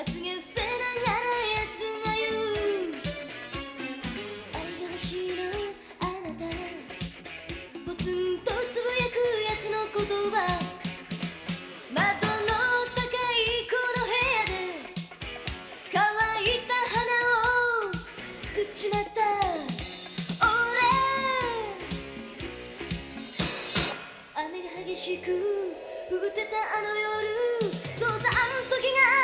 まつ伏せながらやつが言う愛が欲しいのあなた。ぽつんとつぶやくやつの言葉窓の高いこの部屋で乾いた花を作っちまった。俺。雨が激しく降ってたあの夜。そうさあの時が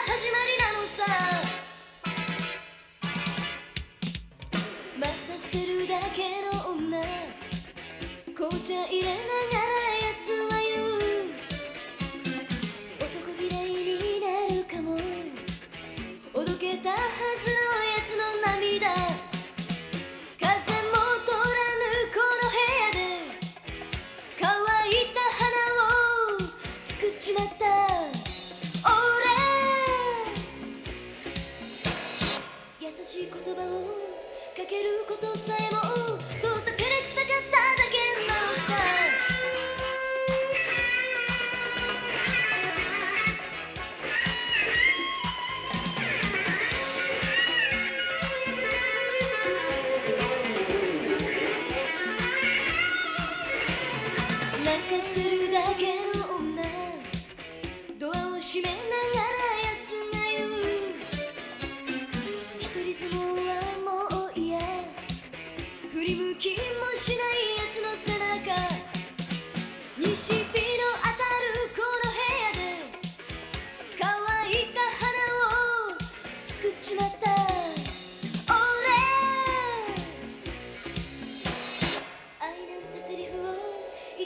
せるだけの女。紅茶入れながら奴は言う。男嫌いになるかも。おどけたはずのやつの涙。風も通らぬこの部屋で。乾いた花を作っちまった。俺。優しい言葉をかけることさえも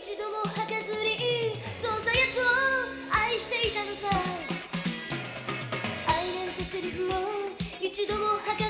一度も吐かずにそうさ奴を愛していたのさ。愛なんてセリフを一度も吐かずに